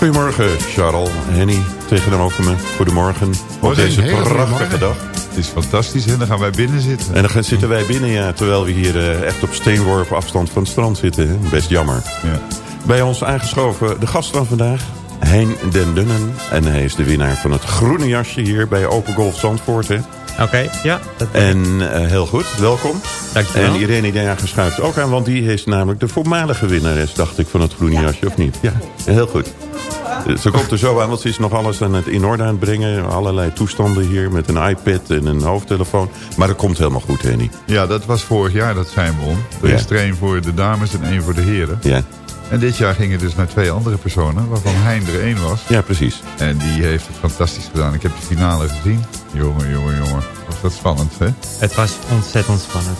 Goedemorgen, Charles, Henny, tegenover me. Goedemorgen op deze prachtige dag. Het is fantastisch en dan gaan wij binnen zitten. En dan gaan- zitten wij binnen, ja, terwijl we hier eh, echt op steenworpen afstand van het strand zitten. hè. Best jammer. Ja. Bij ons aangeschoven de gast van vandaag, Hein den Dunnen. En hij is de winnaar van het groene jasje hier bij Open Golf Zandvoort. Hè. Oké, ja. Dat, En eh, heel goed, welkom. Dankjewel. En Irene Jager schuift ook aan, want die is namelijk de voormalige winnares, dacht ik, van het groene jasje, of niet? Ja, heel goed. Eh, Ze komt er zo aan, want ze is nog alles aan het in orde aan het brengen. Allerlei toestanden hier met een iPad en een hoofdtelefoon. Maar dat komt helemaal goed, Henny. ja, dat was vorig jaar, dat zijn we om. Er Ja. is er één voor de dames en één voor de heren. Ja. En dit jaar gingen dus naar twee andere personen, waarvan Hein er één was. Ja, precies. En die heeft het fantastisch gedaan. Ik heb de finale gezien. Jongen, jongen, jongen. Was dat spannend, hè? Het was ontzettend spannend.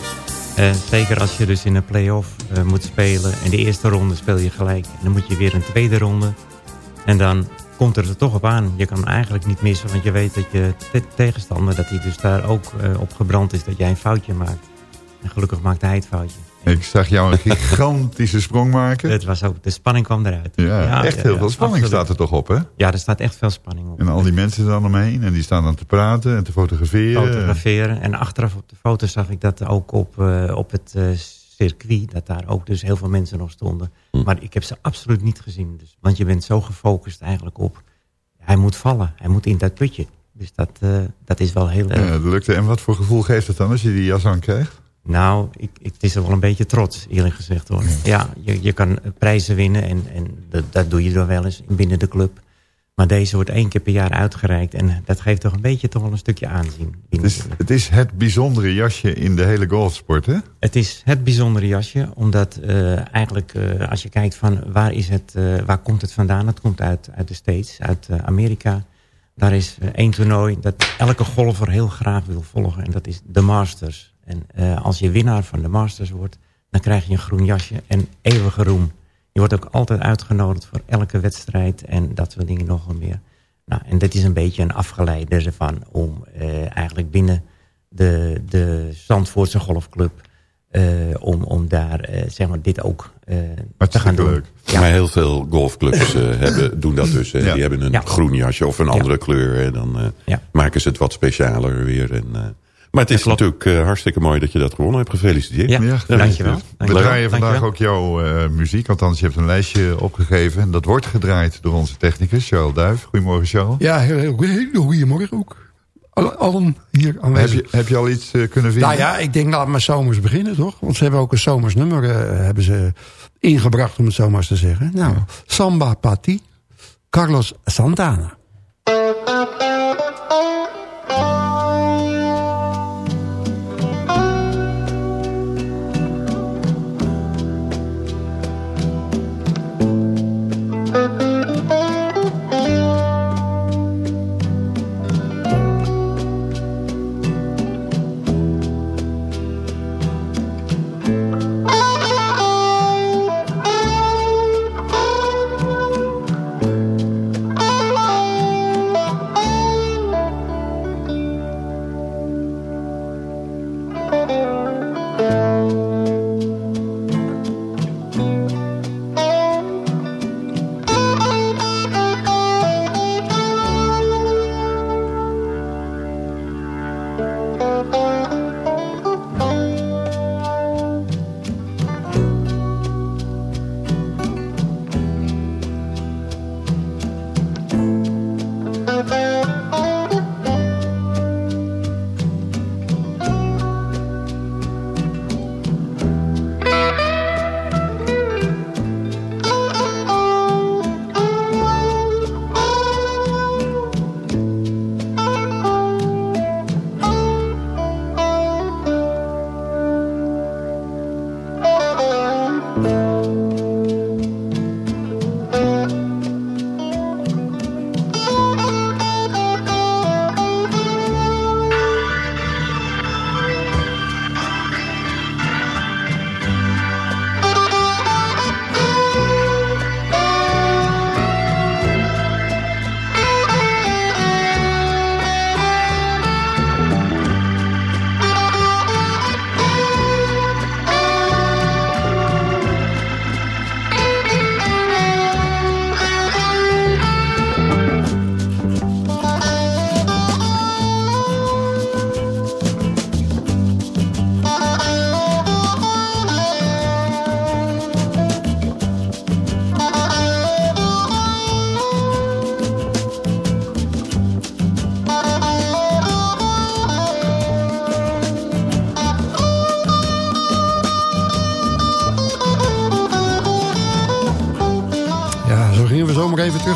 En zeker als je dus in een play-off uh, moet spelen. In de eerste ronde speel je gelijk. En dan moet je weer een tweede ronde. En dan komt er er toch op aan. Je kan eigenlijk niet missen, want je weet dat je tegenstander... dat hij dus daar ook uh, op gebrand is dat jij een foutje maakt. En gelukkig maakte hij het foutje. Ik zag jou een gigantische sprong maken. Het was ook, de spanning kwam eruit. Ja, echt heel veel spanning staat er toch op, hè? Ja, er staat echt veel spanning op. En al die mensen dan omheen en die staan dan te praten en te fotograferen. Fotograferen. En achteraf op de foto zag ik dat ook op, uh, op het uh, circuit, dat daar ook dus heel veel mensen nog stonden. Hm. Maar ik heb ze absoluut niet gezien. Dus, want je bent zo gefocust eigenlijk op, hij moet vallen, hij moet in dat putje. Dus dat, uh, dat is wel heel erg. Ja, dat lukte. En wat voor gevoel geeft het dan als je die jas aan krijgt? Nou, ik, ik, het is er wel een beetje trots, eerlijk gezegd hoor. Ja, je, je kan prijzen winnen en, en dat, dat doe je dan wel eens binnen de club. Maar deze wordt één keer per jaar uitgereikt. En dat geeft toch een beetje toch wel een stukje aanzien. Het is, het is het bijzondere jasje in de hele golfsport, hè? Het is het bijzondere jasje. Omdat uh, eigenlijk uh, als je kijkt van waar, is het, uh, waar komt het vandaan? Het komt uit, uit de States, uit Amerika. Daar is één toernooi dat elke golfer heel graag wil volgen. En dat is de Masters. En uh, als je winnaar van de Masters wordt, dan krijg je een groen jasje en eeuwige roem. Je wordt ook altijd uitgenodigd voor elke wedstrijd en dat soort dingen nog meer. Nou, en dit is een beetje een afgeleide ervan om uh, eigenlijk binnen de, de Zandvoortse golfclub... Uh, om, om daar uh, zeg maar dit ook te gaan doen. Leuk. Ja. Maar heel veel golfclubs hebben, doen dat dus. Ja. Die hebben een ja. groen jasje of een andere kleur. En dan maken ze het wat specialer weer. En, maar het is natuurlijk uh, hartstikke mooi dat je dat gewonnen hebt. Gefeliciteerd. Ja, ja dankjewel. We draaien vandaag ook jouw uh, muziek. Althans, je hebt een lijstje opgegeven. En dat wordt gedraaid door onze technicus, Charles Duif. Goedemorgen, Charles. Ja, heel, heel, heel goedemorgen ook. Allen hier aanwezig. Heb je, heb je al iets uh, kunnen vinden? Nou ja, ik denk laat maar zomers beginnen, toch? Want ze hebben ook een zomersnummer hebben ze ingebracht, om het zo maar te zeggen. Nou, Samba Pati, Carlos Santana.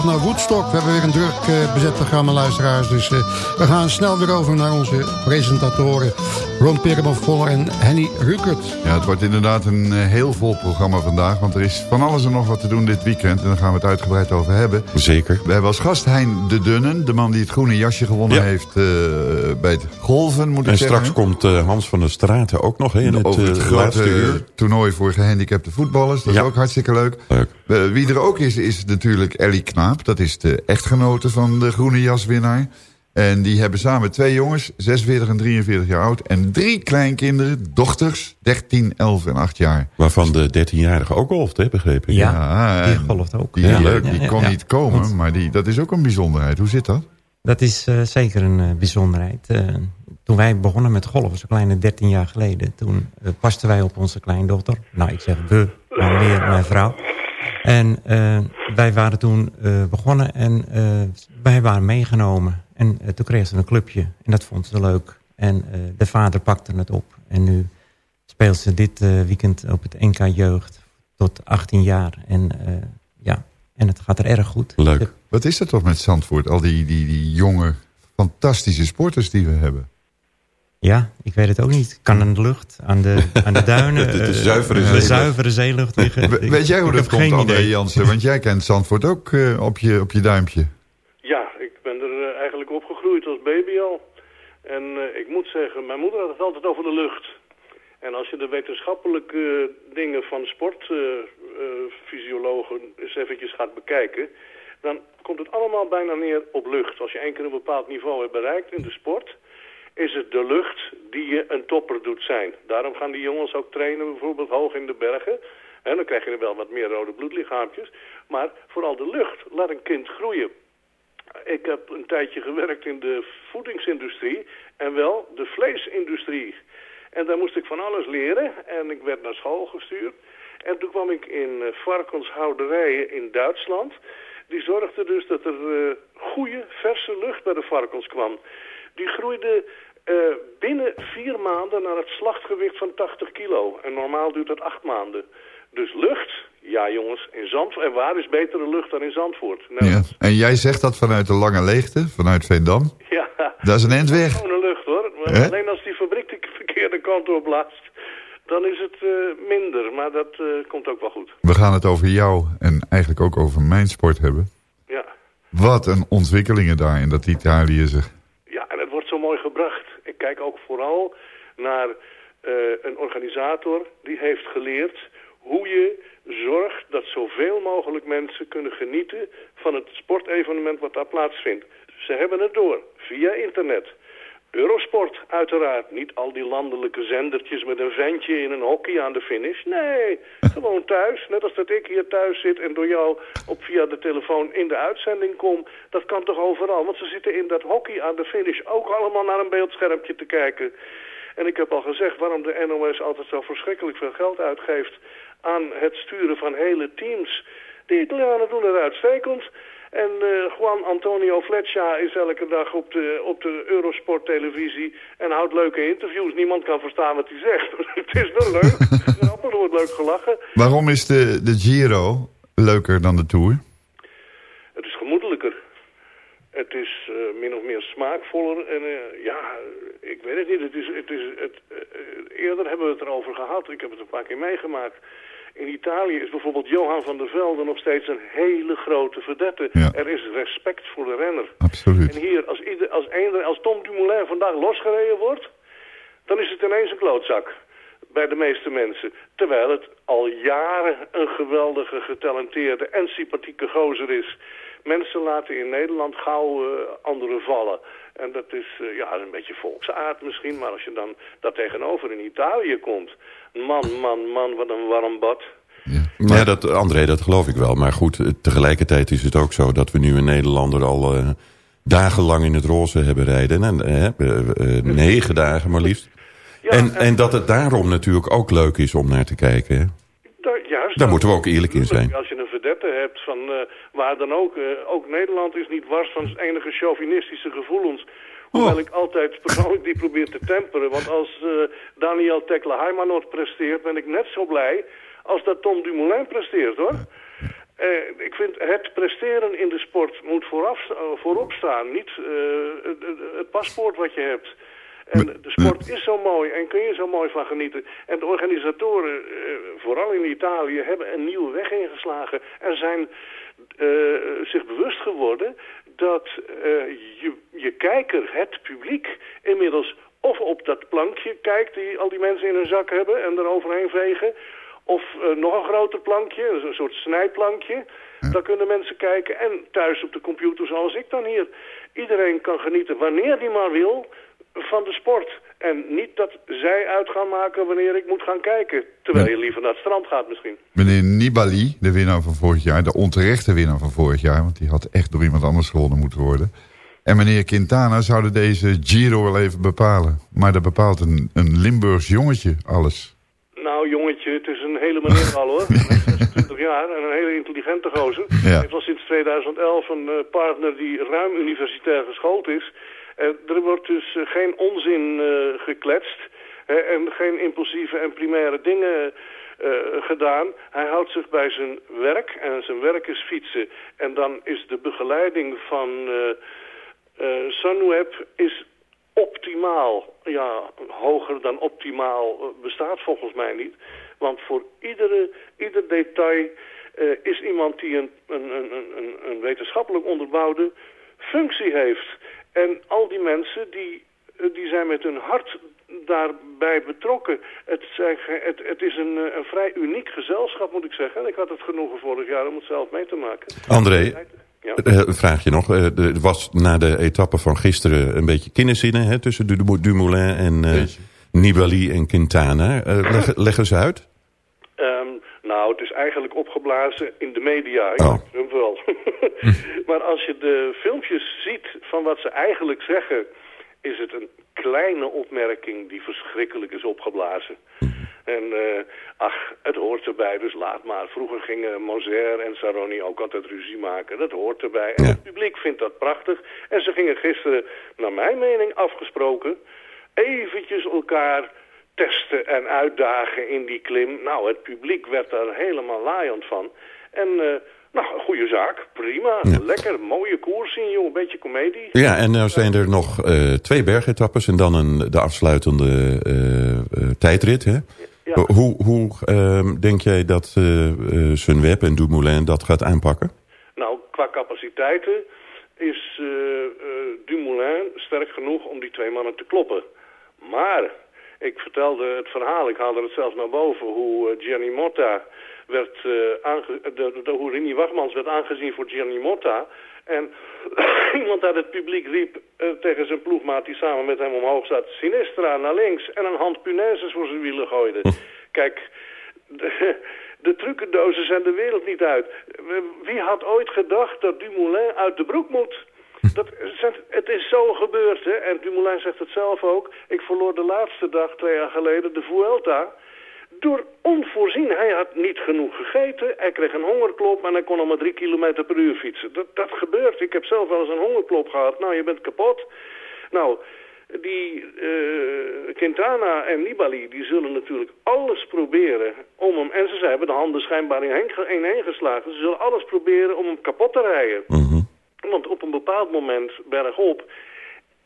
Terug naar Woodstock. We hebben weer een druk uh, bezet programma, luisteraars. Dus uh, we gaan snel weer over naar onze presentatoren... Ron Pereman en Henny Rukert. Ja, het wordt inderdaad een uh, heel vol programma vandaag... want er is van alles en nog wat te doen dit weekend... en daar gaan we het uitgebreid over hebben. Zeker. We hebben als gast Hein de Dunnen... de man die het groene jasje gewonnen ja. heeft bij het golven, moet ik en zeggen. En straks komt Hans van der Straten ook nog in het, over het grote toernooi voor gehandicapte voetballers. Dat ja. is ook hartstikke leuk. leuk. wie er ook is, is natuurlijk Ellie Knaap. Dat is de echtgenote van de groene jaswinnaar. En die hebben samen twee jongens, 46 en 43 jaar oud... en drie kleinkinderen, dochters, 13, 11 en 8 jaar. Waarvan de 13-jarige ook golft, hè, begrepen? Ja, ja die golft ook. Die, ja. leuk, die ja, kon ja, niet komen, maar die, dat is ook een bijzonderheid. Hoe zit dat? Dat is uh, zeker een uh, bijzonderheid. Uh, toen wij begonnen met golven, zo'n kleine 13 jaar geleden... toen pasten wij op onze kleindochter. Nou, ik zeg we, maar meer mijn vrouw. En uh, wij waren toen uh, begonnen en uh, wij waren meegenomen. En toen kreeg ze een clubje en dat vond ze leuk. En de vader pakte het op. En nu speelt ze dit weekend op het NK Jeugd tot 18 jaar. En ja, en het gaat er erg goed. Leuk. De... Wat is er toch met Zandvoort? Al die, die, die jonge, fantastische sporters die we hebben. Ja, ik weet het ook niet. Kan aan de lucht, aan de, aan de duinen. de, de, zuivere, uh, zeelucht. zuivere zeelucht liggen. We, weet jij hoe dat komt, André Jansen? Want jij kent Zandvoort ook uh, op, je, op je duimpje. Ik ben er uh, eigenlijk opgegroeid als baby al. En ik moet zeggen, mijn moeder had het altijd over de lucht. En als je de wetenschappelijke dingen van sportfysiologen eens eventjes gaat bekijken... dan komt het allemaal bijna neer op lucht. Als je één keer een bepaald niveau hebt bereikt in de sport is het de lucht die je een topper doet zijn. Daarom gaan die jongens ook trainen bijvoorbeeld hoog in de bergen. En dan krijg je er wel wat meer rode bloedlichaampjes. Maar vooral de lucht. Laat een kind groeien. Ik heb een tijdje gewerkt in de voedingsindustrie en wel de vleesindustrie. En daar moest ik van alles leren en ik werd naar school gestuurd. En toen kwam ik in varkenshouderijen in Duitsland. Die zorgden dus dat er uh, goede, verse lucht bij de varkens kwam. Die groeide uh, binnen vier maanden naar het slachtgewicht van 80 kilo. En normaal duurt dat acht maanden. Dus lucht, ja jongens, in Zandvoort. En waar is betere lucht dan in Zandvoort? Nou, ja. En jij zegt dat vanuit de Lange Leegte, vanuit Veendam? Ja. Dat is een eind weg. Gewone lucht hoor. Alleen als die fabriek de verkeerde kant op blaast, dan is het uh, minder. Maar dat uh, komt ook wel goed. We gaan het over jou en eigenlijk ook over mijn sport hebben. Ja. Wat een ontwikkelingen daar in dat Italië zich mooi gebracht. Ik kijk ook vooral naar uh, een organisator die heeft geleerd hoe je zorgt dat zoveel mogelijk mensen kunnen genieten van het sportevenement wat daar plaatsvindt. Ze hebben het door, via internet. Eurosport uiteraard. Niet al die landelijke zendertjes met een ventje in een hockey aan de finish. Nee, gewoon thuis. Net als dat ik hier thuis zit en door jou op via de telefoon in de uitzending kom. Dat kan toch overal. Want ze zitten in dat hockey aan de finish ook allemaal naar een beeldschermpje te kijken. En ik heb al gezegd waarom de NOS altijd zo verschrikkelijk veel geld uitgeeft aan het sturen van hele teams. De Italianen doen het uitstekend. En uh, Juan Antonio Fletcher is elke dag op de, op de Eurosport televisie en houdt leuke interviews. Niemand kan verstaan wat hij zegt. het is wel leuk. er wordt leuk gelachen. Waarom is de, de Giro leuker dan de Tour? Het is uh, min of meer smaakvoller. En uh, ja, ik weet het niet. Het is, het is, het, eerder hebben we het erover gehad. Ik heb het een paar keer meegemaakt. In Italië is bijvoorbeeld Johan van der Velde nog steeds een hele grote verdette. Ja. Er is respect voor de renner. Absoluut. En hier, als, ieder, als, een, als Tom Dumoulin vandaag losgereden wordt, dan is het ineens een klootzak bij de meeste mensen. Terwijl het al jaren een geweldige, getalenteerde en sympathieke gozer is. Mensen laten in Nederland gauw uh, anderen vallen. En dat is uh, ja, een beetje volksaard misschien, maar als je dan dat tegenover in Italië komt... Man, man, man, wat een warm bad. Ja, ja dat, André, dat geloof ik wel. Maar goed, tegelijkertijd is het ook zo dat we nu een Nederlander al uh, dagenlang in het roze hebben rijden. En, uh, negen dagen maar liefst. Ja, en, en, en, dat het daarom natuurlijk ook leuk is om naar te kijken. Hè? Daar, juist, Daar moeten we ook eerlijk in zijn. Hebt van waar dan ook... ook Nederland is niet wars van enige chauvinistische gevoelens... Hoewel ik altijd persoonlijk die probeer te temperen. Want als uh, Daniel Tekla Heimanot presteert, ben ik net zo blij als dat Tom Dumoulin presteert, hoor. ik vind het presteren in de sport moet vooraf, voorop staan. Niet het, het paspoort wat je hebt. En de sport is zo mooi en kun je zo mooi van genieten. En de organisatoren, vooral in Italië, hebben een nieuwe weg ingeslagen. En zijn zich bewust geworden dat je, je kijker, het publiek, inmiddels of op dat plankje kijkt die al die mensen in hun zak hebben en er overheen vegen. Of uh, nog een groter plankje, een soort snijplankje. Ja. Daar kunnen mensen kijken. En thuis op de computer zoals ik dan hier. Iedereen kan genieten wanneer hij maar wil van de sport. En niet dat zij uit gaan maken wanneer ik moet gaan kijken. Terwijl je liever naar het strand gaat misschien. Meneer Nibali, de winnaar van vorig jaar, de onterechte winnaar van vorig jaar... want die had echt door iemand anders gewonnen moeten worden... En meneer Quintana zouden deze Giro wel even bepalen. Maar dat bepaalt een, een Limburgs jongetje alles. Nou, jongetje, het is een hele meneer al hoor. 26 jaar en een hele intelligente gozer. Hij heeft al sinds 2011 een uh, partner die ruim universitair geschoold is. Uh, er wordt dus uh, geen onzin gekletst. en geen impulsieve en primaire dingen gedaan. Hij houdt zich bij zijn werk en zijn werk is fietsen. En dan is de begeleiding van uh, Sunweb is optimaal. Ja, hoger dan optimaal eh, bestaat volgens mij niet. Want voor iedere, ieder detail is iemand die een, een, een, een, een wetenschappelijk onderbouwde functie heeft. En al die mensen die, die zijn met hun hart daarbij betrokken. Het, het, het is een, een, vrij uniek gezelschap, moet ik zeggen. En ik had het genoegen vorig jaar om het zelf mee te maken. André, ja. Uh, vraag je nog. Uh, er was na de etappe van gisteren een beetje kinderzinnen hè, tussen Dumoulin en uh, Nibali en Quintana. Leg, leg eens uit. Nou, het is eigenlijk opgeblazen in de media. Ik oh. Trump wel. maar als je de filmpjes ziet van wat ze eigenlijk zeggen... is het een kleine opmerking die verschrikkelijk is opgeblazen. En uh, ach, het hoort erbij, dus laat maar. Vroeger gingen Moser en Saroni ook altijd ruzie maken. Dat hoort erbij. En het publiek vindt dat prachtig. En ze gingen gisteren, naar mijn mening, afgesproken... eventjes elkaar testen en uitdagen in die klim. Nou, het publiek werd daar helemaal laaiend van. En... Uh, nou, een goede zaak. Prima. Lekker. Mooie koers zien, joh. Een beetje komedie. Ja, en nu zijn er nog uh, twee bergetappes en dan een, de afsluitende uh, uh, tijdrit, hè? Ja. Hoe, hoe uh, denk jij dat Sunweb en Dumoulin dat gaat aanpakken? Nou, qua capaciteiten is Dumoulin sterk genoeg om die twee mannen te kloppen. Maar, ik vertelde het verhaal, ik haalde het zelfs naar boven... hoe Gianni Motta werd, aange de, de, hoe Rini Wachmans werd aangezien voor Gianni Motta... En iemand uit het publiek riep uh, tegen zijn ploegmaat die samen met hem omhoog zat... Sinistra naar links en een hand punaises voor zijn wielen gooide. Kijk, de, de trucendozen zijn de wereld niet uit. Wie had ooit gedacht dat Dumoulin uit de broek moet... Dat, het is zo gebeurd, hè. En Dumoulin zegt het zelf ook. Ik verloor de laatste dag, twee jaar geleden, de Vuelta door onvoorzien. Hij had niet genoeg gegeten, hij kreeg een hongerklop en hij kon al maar drie kilometer per uur fietsen. Dat, dat gebeurt. Ik heb zelf wel eens een hongerklop gehad. Nou, je bent kapot. Nou, die uh, Quintana en Nibali, die zullen natuurlijk alles proberen om hem... En ze hebben de handen schijnbaar in één geslagen. Ze zullen alles proberen om hem kapot te rijden. Mhm. Want op een bepaald moment bergop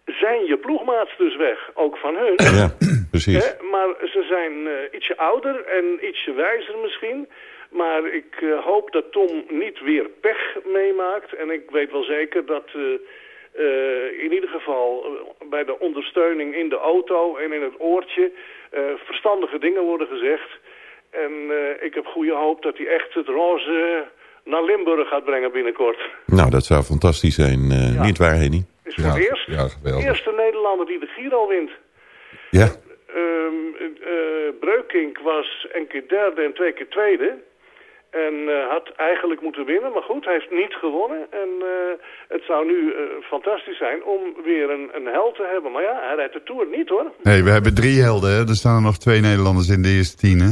zijn je ploegmaats dus weg. Ook van hun. Ja, precies. maar ze zijn uh, ietsje ouder en ietsje wijzer misschien. Maar ik uh, hoop dat Tom niet weer pech meemaakt. En ik weet wel zeker dat uh, in ieder geval bij de ondersteuning in de auto en in het oortje... verstandige dingen worden gezegd. En ik heb goede hoop dat hij echt het roze naar Limburg gaat brengen binnenkort. Nou, dat zou fantastisch zijn. Ja. Niet waar, Henny? is voor het eerst ja, de eerste Nederlander die de Giro wint. Ja. Um, uh, Breukink was een keer derde en twee keer tweede. En uh, had eigenlijk moeten winnen, maar goed, hij heeft niet gewonnen. En uh, het zou nu fantastisch zijn om weer een, een held te hebben. Maar ja, hij rijdt de Tour niet hoor. Nee, we hebben drie helden. Hè? Er staan nog twee Nederlanders in de eerste tien. Hè?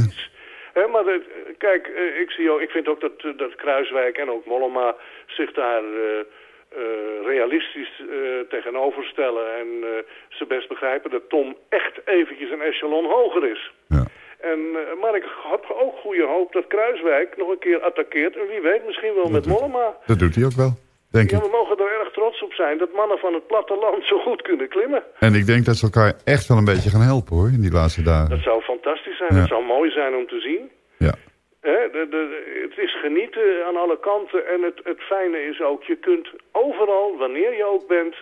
He, maar de, kijk, ik, zie ook, ik vind ook dat, dat Kruiswijk en ook Mollema zich daar uh, realistisch uh, tegenoverstellen. En uh, ze best begrijpen dat Tom echt eventjes een echelon hoger is. Ja. En, maar ik heb ook goede hoop dat Kruiswijk nog een keer attaqueert. En wie weet, misschien wel met Mollema. Dat doet hij ook wel, denk ja, we mogen er erg trots op zijn dat mannen van het platteland zo goed kunnen klimmen. En ik denk dat ze elkaar echt wel een beetje gaan helpen, hoor, in die laatste dagen. Dat zou fantastisch zijn. Ja. Dat zou mooi zijn om te zien. Ja. De, de, het is genieten aan alle kanten. En het, het fijne is ook, je kunt overal, wanneer je ook bent...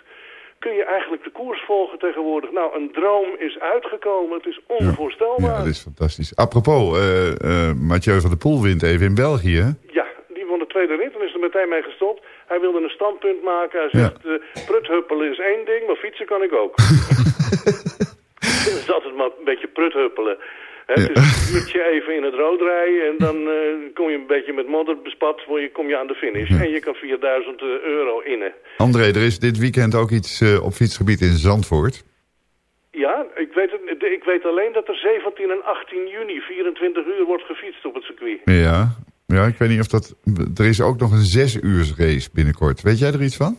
kun je eigenlijk de koers volgen tegenwoordig. Nou, een droom is uitgekomen. Het is onvoorstelbaar. Ja, dat is fantastisch. Apropos, eh eh Mathieu van der Poel wint even in België? Ja, die won de tweede rit en is er meteen mee gestopt. Hij wilde een standpunt maken. Hij zegt, eh, pruthuppelen is één ding, maar fietsen kan ik ook. dat is altijd maar een beetje pruthuppelen. Hè, Het is een uurtje even in het rood rijden en dan eh, kom je een beetje met modder bespat, word je, kom je aan de finish. En je kan 4000 euro innen. André, er is dit weekend ook iets eh, op fietsgebied in Zandvoort. Ja, ik weet, het, ik weet alleen dat er 17 en 18 juni 24 uur wordt gefietst op het circuit. Ja, ja ik weet niet of dat... Er is ook nog een zes uur race binnenkort. Weet jij er iets van?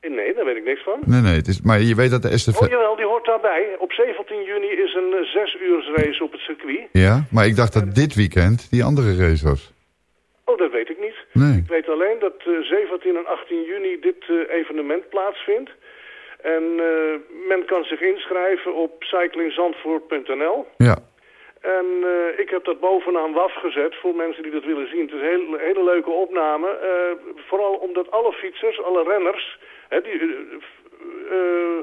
Nee, daar weet ik niks van. Nee, nee, het is, maar je weet dat de STV... Oh jawel, die hoort daarbij. Op 17 juni is een eh, zes uur race op het circuit. Ja, maar ik dacht dat dit weekend die andere race was. Oh, dat weet ik niet. Nee. Ik weet alleen dat eh, 17 en 18 juni dit eh, evenement plaatsvindt. En men kan zich inschrijven op cyclingzandvoort.nl. Ja, En eh, ik heb dat bovenaan WAF gezet voor mensen die dat willen zien. Het is een hele, hele leuke opname. eh, vooral omdat alle fietsers, alle renners... Hè, die eh,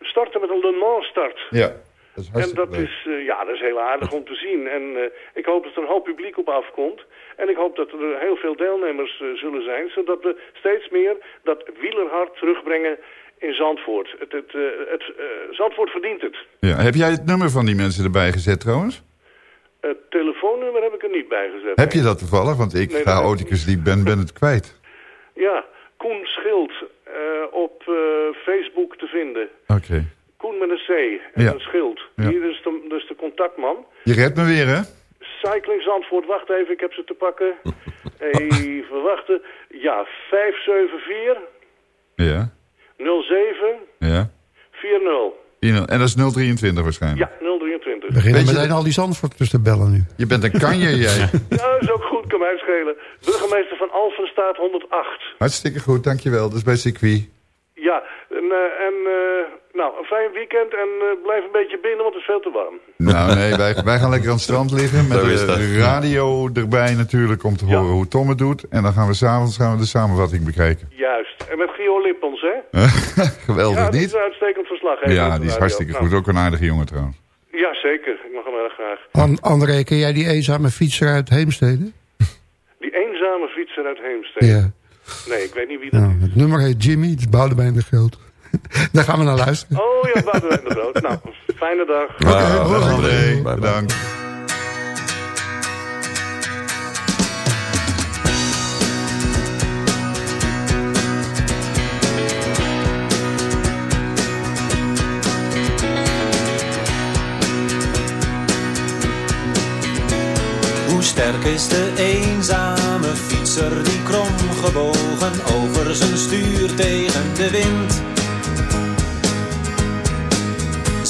starten met een Le Mans start. ja. Dat is En dat leuk. is, ja, dat is heel aardig om te zien. En ik hoop dat er een hoop publiek op afkomt. En ik hoop dat er heel veel deelnemers zullen zijn. Zodat we steeds meer dat wielerhart terugbrengen in Zandvoort. Het, het, eh, het, eh, Zandvoort verdient het. Ja. Heb jij het nummer van die mensen erbij gezet trouwens? Het telefoonnummer heb ik er niet bij gezet. Heb je dat toevallig? Want ik Nee, ga Oticus die ben, ben het kwijt. Ja, Koen Schild eh, op Facebook te vinden. Oké. Koen met een C en Ja. een schild. Ja. Hier is de, dus de contactman. Je redt me weer, hè? Cycling Zandvoort, wacht even, ik heb ze te pakken. Even wachten. Ja, 574 Ja. 07 Ja. 40. Ino- En dat is 023 waarschijnlijk. Ja, 023. We beginnen Weet je meteen al die Zandvoorters te bellen nu. Je bent een kanje, jij. Ja, dat is ook goed, kan mij schelen. Burgemeester van Alphenstaat 108. Hartstikke goed, dankjewel. Dat is bij circuit. Ja, en, eh, en eh, nou, een fijn weekend en eh, blijf een beetje binnen, want het is veel te warm. Nou nee, wij, wij gaan lekker aan het strand liggen. Met dat. de radio erbij natuurlijk om te Ja. horen hoe Tom het doet. En dan gaan we s'avonds gaan we de samenvatting bekijken. Juist. En met Gio Lippens, hè? Geweldig, ja, die is niet? een uitstekend verslag. Ja, die is hartstikke goed. Ook een aardige jongen trouwens. Ja, zeker. Ik mag hem erg graag. An André, ken jij die eenzame fietser uit Heemstede? Die eenzame fietser uit Heemstede. Ja. Nee, ik weet niet wie dat Nou, is. het nummer heet Jimmy, het is Boudewijn de Groot. Daar gaan we naar luisteren. Oh ja, de. Nou, fijne dag. Oké. André. Bye. Bedankt. Hoe sterk is de eenzame fietser die kromgebogen over zijn stuur tegen de wind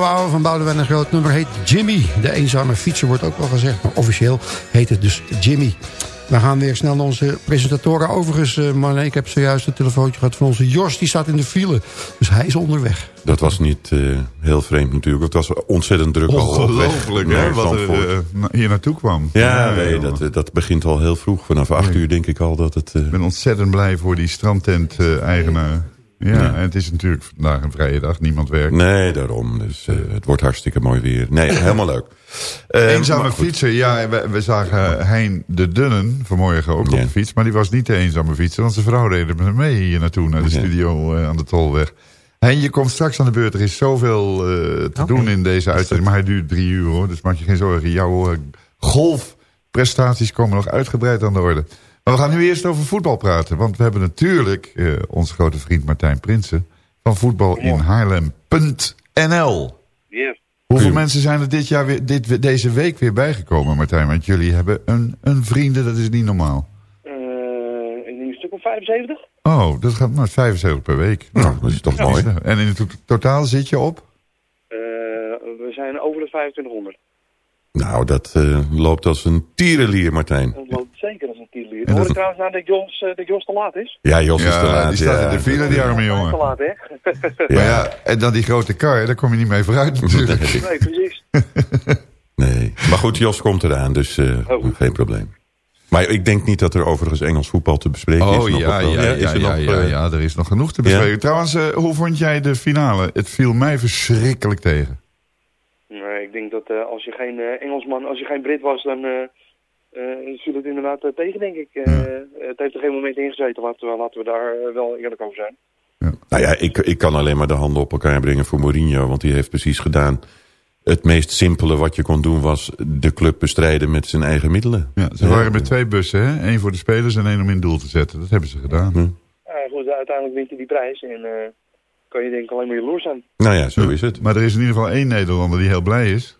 Dan het En Gauw ouwe van Boudewijn en Groot nummer heet Jimmy. De eenzame fietser wordt ook wel gezegd, maar officieel heet het dus Jimmy. We gaan weer snel naar onze presentatoren. Overigens, eh, Marleen, ik heb zojuist een telefoontje gehad van onze Jos. Die staat in de file, dus hij is onderweg. Dat was niet eh, heel vreemd natuurlijk. Het was ontzettend druk Ongelooflijk, hè, wat er eh, hier naartoe kwam. Ja, nee, dat, dat begint al heel vroeg. Vanaf acht uur denk ik al dat het... Ik ben ontzettend blij voor die strandtent-eigenaar. Ja, Ja. en het is natuurlijk vandaag een vrije dag. Niemand werkt. nee, daarom. Dus eh, het wordt hartstikke mooi weer. Nee, helemaal leuk. Eh, Eenzame fietser. Ja, we, we zagen Hein de Dunnen vanmorgen ook Ja. op de fiets. Maar die was niet de eenzame fietser. Want zijn vrouw reed met hem mee hier naartoe. Naar de Ja. studio eh, aan de Tolweg. Hein, je komt straks aan de beurt. Er is zoveel eh, te doen in deze uitzending. Maar hij duurt drie uur hoor. Dus maak je geen zorgen. Jouw golfprestaties komen nog uitgebreid aan de orde. Maar we gaan nu eerst over voetbal praten. Want we hebben natuurlijk eh, onze grote vriend Martijn Prinsen. Van voetbal in Haarlem.nl. Yes. Hoeveel Goeie- mensen zijn er dit jaar weer, dit, deze week weer bijgekomen, Martijn? Want jullie hebben een, een vrienden, dat is niet normaal. Eh, ik denk een stuk of 75. Oh, dat gaat maar 75 per week. Nou, dat is toch mooi. En in het to- totaal zit je op? Eh, we zijn over de 2500. Nou, dat eh, loopt als een tierenlier, Martijn. Dat loopt zeker als een tierlier. En Hoor dat- ik trouwens aan dat Jos, dat Jos te laat is? Ja, Jos is te laat. die staat ja. in de file, die arme Te jongen. laat, hè? Maar ja, en dan die grote kar, daar kom je niet mee vooruit natuurlijk. nee, precies. Nee, maar goed, Jos komt eraan, dus eh, Oh. geen probleem. Maar ik denk niet dat er overigens Engels voetbal te bespreken is. Oh ja, ja, ja, is er ja, nog, ja, ja, er is nog genoeg te Ja? bespreken. Trouwens, hoe vond jij de finale? Het viel mij verschrikkelijk tegen. Nee, ik denk dat eh, als je geen eh, Engelsman, als je geen Brit was, dan eh eh, viel het inderdaad tegen, denk ik. Eh, Het heeft er geen moment in gezeten, laten we, laten we daar wel eerlijk over zijn. Nou ja, ik, ik kan alleen maar de handen op elkaar brengen voor Mourinho. Want die heeft precies gedaan. Het meest simpele wat je kon doen was de club bestrijden met zijn eigen middelen. Ja, ze waren met twee bussen, hè? Eén voor de spelers en één om in doel te zetten. Dat hebben ze gedaan. Hm. Ja, goed, uiteindelijk wint je die prijs en eh, kan je denk ik alleen maar jaloers zijn. Nou ja, zo is het. Maar er is in ieder geval één Nederlander die heel blij is.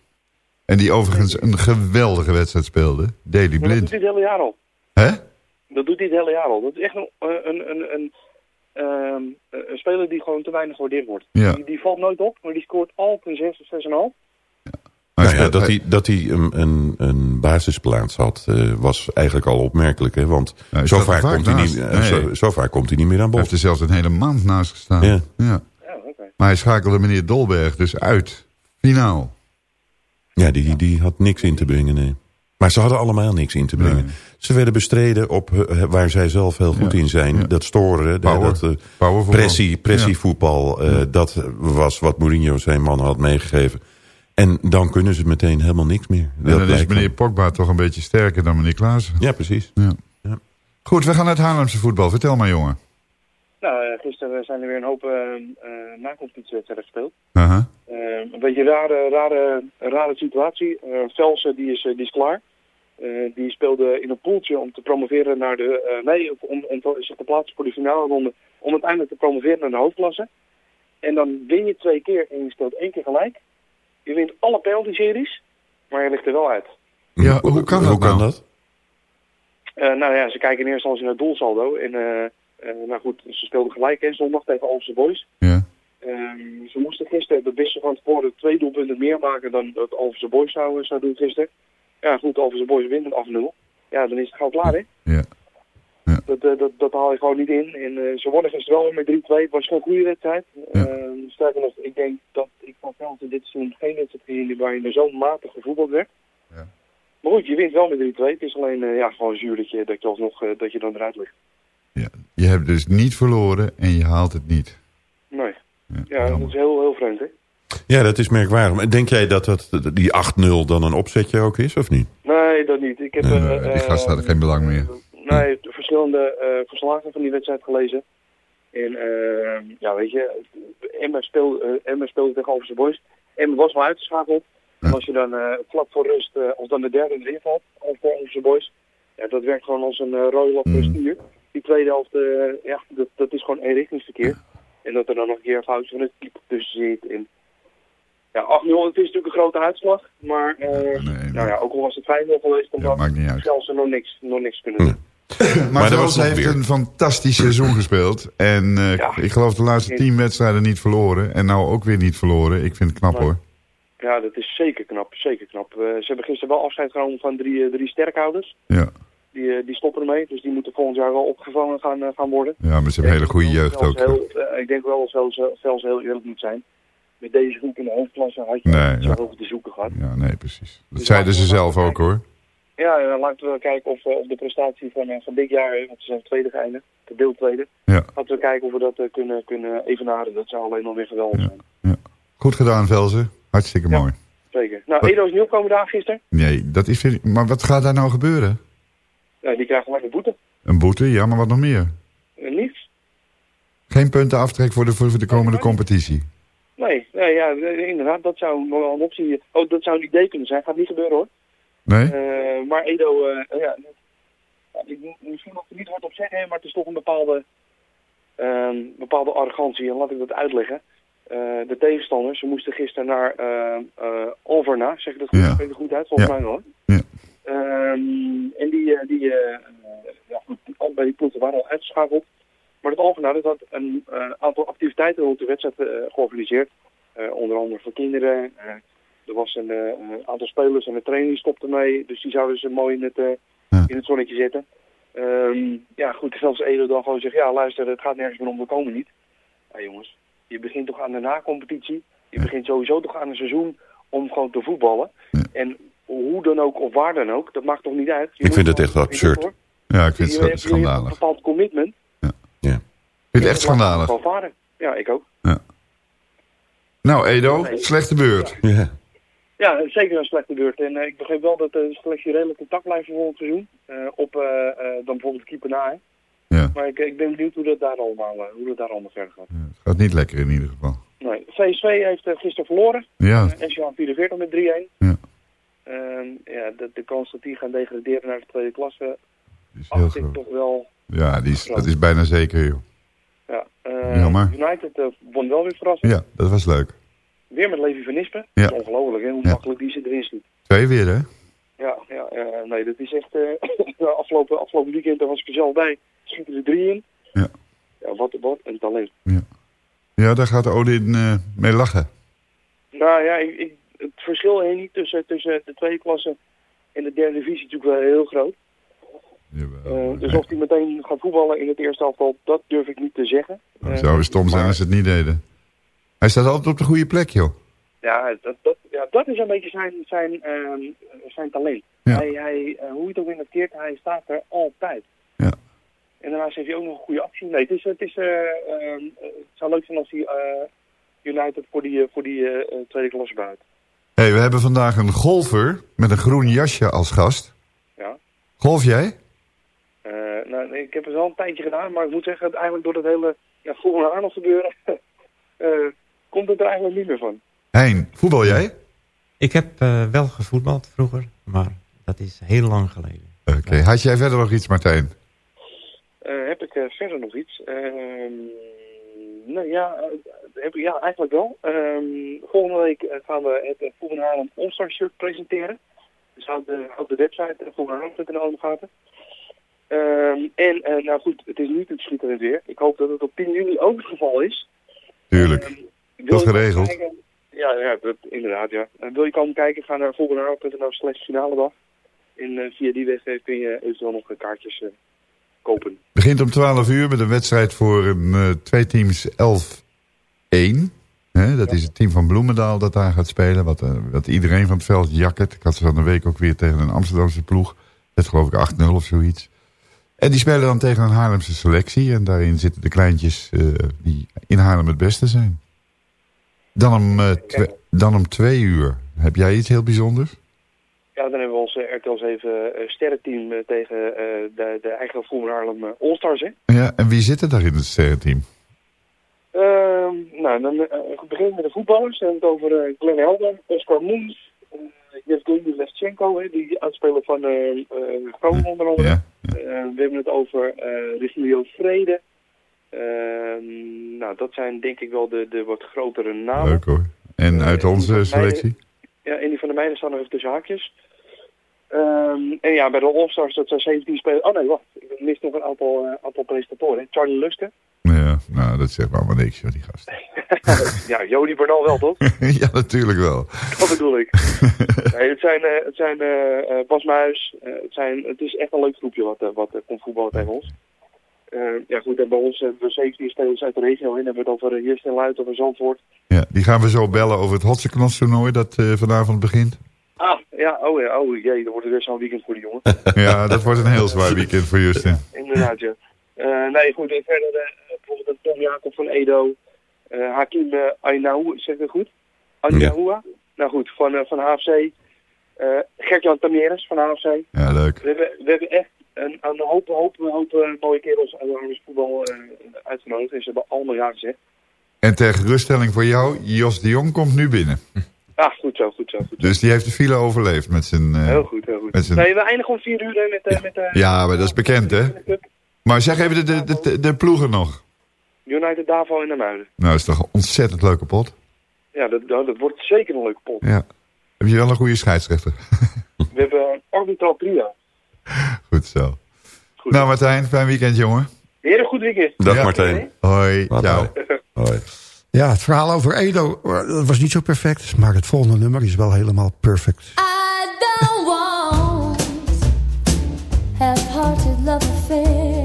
En die overigens een geweldige wedstrijd speelde. Daley Maar dat doet Blind. hij het hele jaar al. Hè? Dat doet hij het hele jaar al. Dat is echt een, eh, een, een, een, ehm, een speler die gewoon te weinig gewaardeerd wordt. Ja. Die, die valt nooit op, maar die scoort altijd een 6 of 6,5. Nou ja, speelt- dat hij, dat hij een, een, een basisplaats had, eh, was eigenlijk al opmerkelijk. Hè? Want zo, vaak vaak komt hij niet, eh, zo, zo vaak komt hij niet meer aan Hij heeft er zelfs een hele maand naast gestaan. Ja. Ja. Maar hij schakelde meneer Dolberg dus uit. Finaal. Ja, die, die had niks in te brengen, nee. Maar ze hadden allemaal niks in te brengen. Nee. Ze werden bestreden op eh, waar zij zelf heel goed Ja, in zijn. ja. Dat storen, Power. dat eh, Powervoetbal. pressie, pressievoetbal. eh, Dat was wat Mourinho zijn mannen had meegegeven. En dan kunnen ze meteen helemaal niks meer. En Dat dan is meneer Pogba toch een beetje sterker dan meneer Klaassen. Ja, precies. Goed, we gaan naar het Haarlemse voetbal. Vertel maar, jongen. Nou, eh, gisteren zijn er weer een hoop uh, nacompetitiewedstrijden gespeeld. Uh, een beetje een rare, rare, rare situatie. Uh, Velsen die is, die is klaar. Uh, die speelde in een poeltje om te promoveren naar de... Uh, nee, om, om zich te plaatsen voor de finale ronde. Om uiteindelijk te promoveren naar de hoofdklasse. En dan win je twee keer en je speelt één keer gelijk. Je wint alle penalty-series, maar je ligt er wel uit. Ja, hoe kan dat Hoe kan nou? dat? Uh, nou ja, ze kijken in eerste instantie naar doelsaldo. En uh, nou goed, ze speelden gelijk hè, zondag tegen Alpse Boys. Ja. Um, ze moesten gisteren, dat wisten van tevoren, twee doelpunten meer maken dan dat Alphense Boys zou, zou doen gisteren. Ja goed, Alphense Boys wint met 8-0. Ja, dan is het gauw klaar hè. Ja. ja. Dat, dat, dat, dat haal je gewoon niet in. En eh, ze wonnen gisteren wel met 3-2. Het was gewoon een goede wedstrijd. Ja. Sterker nog, ik denk dat ik van Velsen dit seizoen geen wedstrijd gezien heb waar je er zo matig gevoetbald werd. Ja. Maar goed, je wint wel met 3-2. Het is alleen eh, ja, gewoon zuur dat je, dat je alsnog eh, dat je dan eruit ligt. Je hebt dus niet verloren en je haalt het niet. Nee. Ja, Ja, dat is heel, heel vreemd, hè? Ja, dat is merkwaardig. Maar denk jij dat, dat die 8-0 dan een opzetje ook is, of niet? Nee, dat niet. Ik heb Nee, eh, die gasten hadden geen belang meer. Nee, de verschillende eh, verslagen van die wedstrijd gelezen. En eh, ja, weet je, Emma speelde, eh, Emma speelde tegen Overse Boys. Emma was wel uitgeschakeld. En als je dan eh, vlak voor rust, eh, als dan de derde erin valt, of voor Overse Boys, ja, dat werkt gewoon als een uh, rode lap voor Mm. stuur. Die tweede helft, eh, ja, dat, dat is gewoon eenrichtingsverkeer. En dat er dan nog een keer een fout van het keeper tussen zit. En, ja, 8-0, het is natuurlijk een grote uitslag. Maar eh, Nee, nou ja, ook al was het 5-0 geweest, dan Ja, had zelfs nog niks, nog niks kunnen doen. Maar, Maar heeft weer. een fantastisch seizoen gespeeld. En eh, Ja. ik geloof de laatste tien wedstrijden niet verloren. En nou ook weer niet verloren. Ik vind het knap hoor. Ja, dat is zeker knap, zeker knap. Eh, ze hebben gisteren wel afscheid genomen van drie, eh, drie sterkhouders. Ja, Die, die stoppen ermee, dus die moeten volgend jaar wel opgevangen gaan, gaan worden. ja maar ze hebben een hele goede jeugd ook. Heel, ik denk wel dat zelfs, zelfs heel eerlijk moet zijn. Met deze groep in de hoofdklasse had je Nee, ja. over te zoeken gehad. Ja, nee, precies. Dat Dus zeiden ze zelf ook hoor. Ja, en dan laten we kijken of, eh, de prestatie van, eh, van dit jaar, eh, want ze zijn tweede geëindigd, de deel tweede. Ja. Laten we kijken of we dat eh, kunnen, kunnen evenaren. Dat zou alleen nog weer geweldig Ja. zijn. Goed gedaan Velzen. Hartstikke Ja. mooi. Zeker. Nou, Wat- Edo is nieuw komen daar gisteren. Nee, dat is. Maar wat gaat daar nou gebeuren? Ja, die krijgen gelijk een boete. Een boete? Ja, maar wat nog meer? Eh, niets. Geen punten aftrek voor de, voor de komende competitie. Nee, nee ja, eh, inderdaad, dat zou nog wel een optie... Oh, dat zou een idee kunnen zijn. Gaat niet gebeuren hoor. Nee? Eh, maar Edo, eh, ja, ja, ik, misschien nog niet hard op zeggen, maar het is toch een bepaalde, ehm, bepaalde arrogantie. En laat ik dat uitleggen. Eh, de tegenstanders, ze moesten gisteren naar Alverna, zeg ik dat goed? Ja. Het goed uit? Volgens Ja. mij wel. Ja. Ehm, en die, die eh, ja, bij die ploegen waren al uitgeschakeld. Maar dat Alverna dat had een aantal activiteiten rond de wedstrijd georganiseerd. Onder andere voor kinderen. Er was een eh, aantal spelers en de trainer die stopte mee. Dus die zouden ze mooi in het, eh, Ja. in het zonnetje zetten. Ehm, ja goed, zelfs Edo dan gewoon zegt, ja luister, het gaat nergens meer om, we komen niet. Ja jongens, je begint toch aan de na-competitie. Je begint sowieso toch aan een seizoen om gewoon te voetballen. En hoe dan ook of waar dan ook, dat maakt toch niet uit. Je Ik vind het echt absurd. Ja, ik vind Je het hebt- scha- je hebt een schandalig. bepaald commitment. Ik vind het echt schandalig. Ja, ik ook. Nou Edo, slechte beurt. Ja. Ja, zeker een slechte beurt. En eh, ik begreep wel dat de selectie redelijk contact blijft voor volgend seizoen. Eh, op eh, eh, dan bijvoorbeeld de keeper na. Ja. Maar ik, ik ben benieuwd hoe dat daar allemaal, eh, hoe dat daar allemaal verder gaat. Het gaat niet lekker in ieder geval. Nee, VSV heeft eh, gisteren verloren. Ja, SJA 44 met 3-1. Ja. Ehm, ja, de, de kans dat die gaan degraderen naar de tweede klasse is heel groot. toch wel... Ja, die is, dat is bijna zeker joh. Ja, eh. United eh, won wel weer verrassend. Ja, dat was leuk. Weer met Levi van Nispen. Ja. Dat ongelooflijk hè, hoe Ja. makkelijk die ze erin schiet. Twee weer hè? Ja, ja, ja, nee, dat is echt... eh afgelopen, afgelopen weekend daar was ik er zelf bij. Schieten er drie in. Ja. Ja, wat, wat een talent. Ja, daar gaat Odin eh mee lachen. Nou ja, ik, ik, het verschil heen niet tussen, tussen de tweede klasse en de derde divisie is natuurlijk wel heel groot. Jawel. Eh, dus of hij meteen gaat voetballen in het eerste afval, dat durf ik niet te zeggen. Het Eh, zou stom zijn als ze het niet deden. Hij staat altijd op de goede plek joh. Ja, dat, dat, ja, dat is een beetje zijn, zijn, ehm, zijn talent. Ja. Hij, hij, eh, hoe je het ook in het keert, hij staat er altijd. Ja. En daarnaast heeft hij ook nog een goede actie. Nee, het, is, het, is, eh, ehm, het zou leuk zijn als hij eh, United voor die, voor die tweede klasse buit. hey, we hebben vandaag een golfer met een groen jasje als gast. Ja. Golf jij? Nou, nee, ik heb het wel een tijdje gedaan, maar ik moet zeggen, eigenlijk door dat hele ja, volgende Arnold gebeuren, komt het er eigenlijk niet meer van. Hein, voetbal jij? Ik heb eh, wel gevoetbald vroeger, maar dat is heel lang geleden. Oké, had jij verder nog iets Martijn? Eh, heb ik eh, verder nog iets? Ehm nou ja, heb ja, eigenlijk wel. Ehm, volgende week gaan we het uh, Haarlem All-Star shirt presenteren. Dus houd de, houd de website uh, voetbalhaarlem.nl in de gaten. Ehm, en eh, nou goed, het is niet het schitterend weer. Ik hoop dat het op 10 juni ook het geval is. Tuurlijk. Dat komen geregeld. kijken? Ja, ja dat, inderdaad, ja. En wil je komen kijken, ga naar voetbalhaarlem.nl slash finale dag. En eh, via die weg eh, kun je eventueel nog eh, kaartjes eh, kopen. begint om 12 uur met een wedstrijd voor eh, twee teams 11-1. Hè, dat is het team van Bloemendaal dat daar gaat spelen. Wat, eh, wat iedereen van het veld jakkert. Ik had ze van de week ook weer tegen een Amsterdamse ploeg. Dat geloof ik 8-0 of zoiets. En die spelen dan tegen een Haarlemse selectie. En daarin zitten de kleintjes eh, die in Haarlem het beste zijn. Dan om, eh, dan om twee uur. Heb jij iets heel bijzonders? Ja, dan hebben we ons RTL 7 eh, sterrenteam eh, tegen eh, de, de eigen Haarlem eh, All-Stars. Hè? Ja, en wie zit er daar in het sterrenteam? Ehm, nou, dan uh, beginnen we met de voetballers. Dan hebben we het over uh, Glenn Helder, Oscar Moens, uh, Yevgeny Levchenko, hè, die uitspeler van uh, uh, Groningen onder andere. Ja, we hebben het over uh, Regilio Vrede. Ehm, nou, dat zijn denk ik wel de, de wat grotere namen. Leuk hoor. En uit onze selectie? Ja, en die van de meiden staan nog even tussen haakjes. Um, en ja, bij de All-Stars, dat zijn 17 spelers. Oh nee, wacht. Ik mis nog een aantal, uh, aantal presentatoren. Charlie Lusten. Ja, nou, dat zegt me allemaal niks, joh, die gast. ja, Jody Bernal wel, toch? ja, natuurlijk wel. Dat bedoel ik. nee, het zijn, uh, het zijn uh, Bas Muis. het, zijn, het is echt een leuk groepje wat, wat komt voetballen tegen ons. Ja goed, en bij ons hebben we 17 spelers uit de regio. En hebben we het over Jirst en Luid, over Zandvoort. Ja, die gaan we zo bellen over het Hotseknos toernooi dat vanavond begint. Ah, ja, oh ja, oh jee, dat wordt weer zo'n weekend voor die jongen. ja, dat wordt een heel zwaar weekend voor Justin. Inderdaad, ja. Uh, nee, goed, en verder uh, bijvoorbeeld een Tom Jacob van Edo, uh, Hakim uh, Ainahu, zeg ik dat goed? Ainahoua? Ja. Nou goed, van, van HFC. Gert-Jan Tameres van HFC. Ja, leuk. We hebben, we hebben echt een, een hoop, hoop, hoop mooie kerels uit de voetbal uitgenodigd. En ze hebben allemaal ja gezegd. En ter geruststelling voor jou, Jos de Jong komt nu binnen. Ah, goed zo, goed zo. Goed zo. Dus die heeft de file overleefd met zijn... Uh, heel goed, heel goed. Zijn... Nee, we eindigen om vier uur met... Uh, met uh, ja, maar dat is bekend, hè? Maar zeg even de, de, de, de, de ploegen nog. United Davo en de Muiden. Nou, dat is toch een ontzettend leuke pot? Ja, dat, dat wordt zeker een leuke pot. Ja. Heb je wel een goede scheidsrechter? we hebben een arbitral trio. Goed zo. Goed. Nou, Martijn, fijn weekend, jongen. Weer een goed weekend. Dag, ja. Martijn. Hoi, ciao. Hoi. Ja, het verhaal over Edo dat was niet zo perfect. Maar het volgende nummer is wel helemaal perfect. I don't want half-hearted love affairs.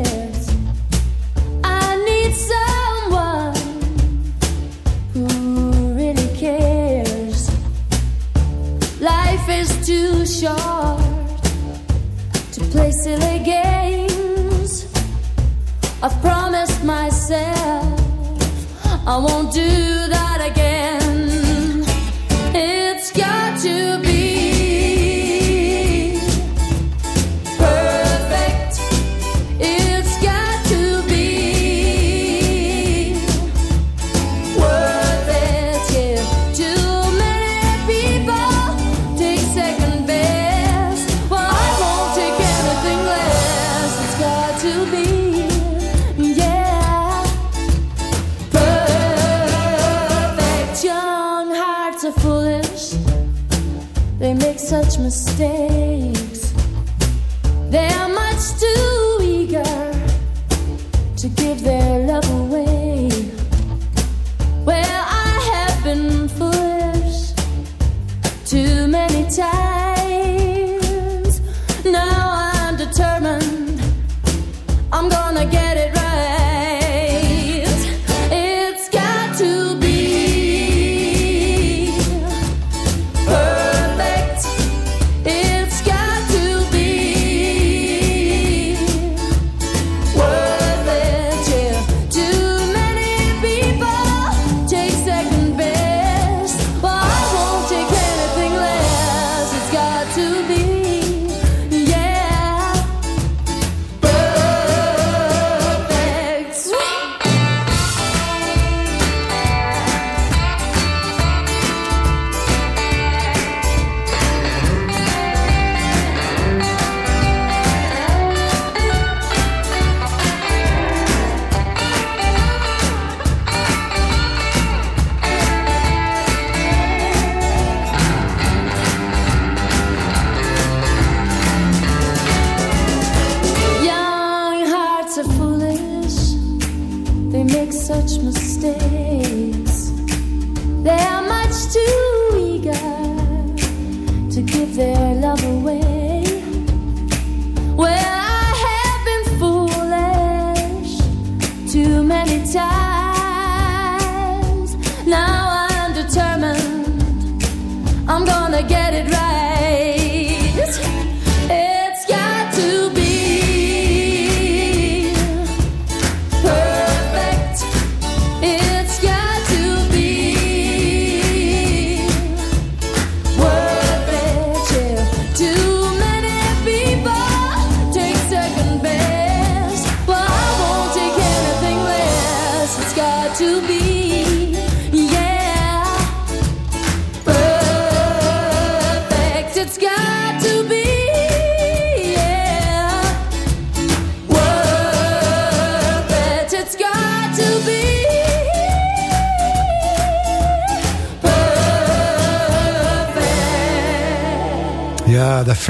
I've promised myself I won't do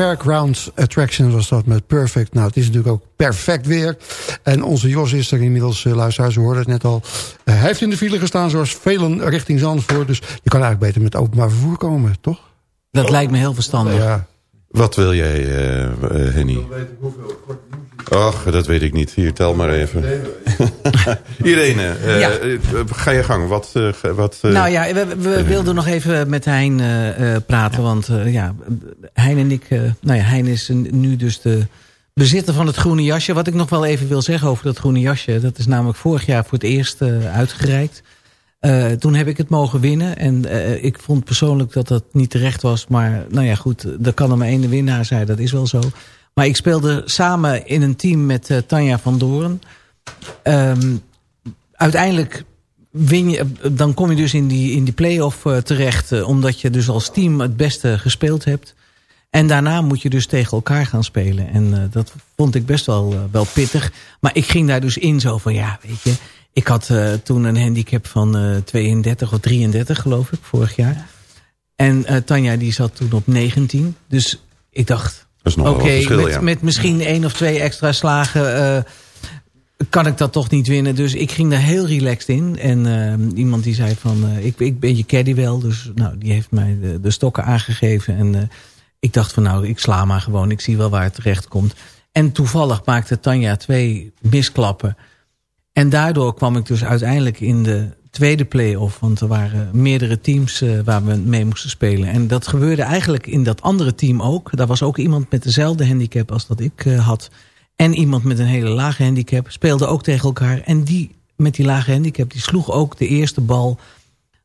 Ja, de Fairground Attraction was dat met Perfect. Nou, het is natuurlijk ook perfect weer. En onze Jos is er inmiddels, uh, luisteraars, we hoorden het net al. Eh, hij heeft in de file gestaan zoals velen richting Zandvoort. Dus je kan eigenlijk beter met openbaar vervoer komen, toch? Dat lijkt me heel verstandig. Ja. Wat wil jij, eh, eh, Henny? Ach, dat weet ik niet. Hier, tel maar even. Irene, eh, Ja. eh, ga je gang. Wat, eh, wat, Nou ja, we, we wilden nog even met Hein praten. Want ja, Hein en ik... nou ja, Hein is nu dus de bezitter van het groene jasje. Wat ik nog wel even wil zeggen over dat groene jasje... dat is namelijk vorig jaar voor het eerst uitgereikt. Toen heb ik het mogen winnen. En ik vond persoonlijk dat dat niet terecht was. Maar nou ja, goed, er kan er maar één winnaar zijn. Dat is wel zo. Maar ik speelde samen in een team met Tanja van Doorn. Ehm, uiteindelijk win je, dan kom je dus in die, in die play-off eh, terecht. eh, omdat je dus als team het beste gespeeld hebt. En daarna moet je dus tegen elkaar gaan spelen. En eh, dat vond ik best wel, eh, wel pittig. Maar ik ging daar dus in zo van, ja, weet je... Ik had eh, toen een handicap van eh 32 of 33, geloof ik, vorig jaar. En eh, Tanja die zat toen op 19. Dus ik dacht, oké, met, ja. met misschien één of twee extra slagen... kan ik dat toch niet winnen. Dus ik ging daar heel relaxed in. En eh, iemand die zei van, eh, ik, ik ben je caddy wel. Dus nou, die heeft mij de, stokken aangegeven. En eh, ik dacht van nou, ik sla maar gewoon. Ik zie wel waar het terecht komt. En toevallig maakte Tanja twee misklappen. En daardoor kwam ik dus uiteindelijk in de tweede play-off. Want er waren meerdere teams eh, waar we mee moesten spelen. En dat gebeurde eigenlijk in dat andere team ook. Daar was ook iemand met dezelfde handicap als dat ik had. En iemand met een hele lage handicap speelden ook tegen elkaar. En die met die lage handicap, die sloeg ook de eerste bal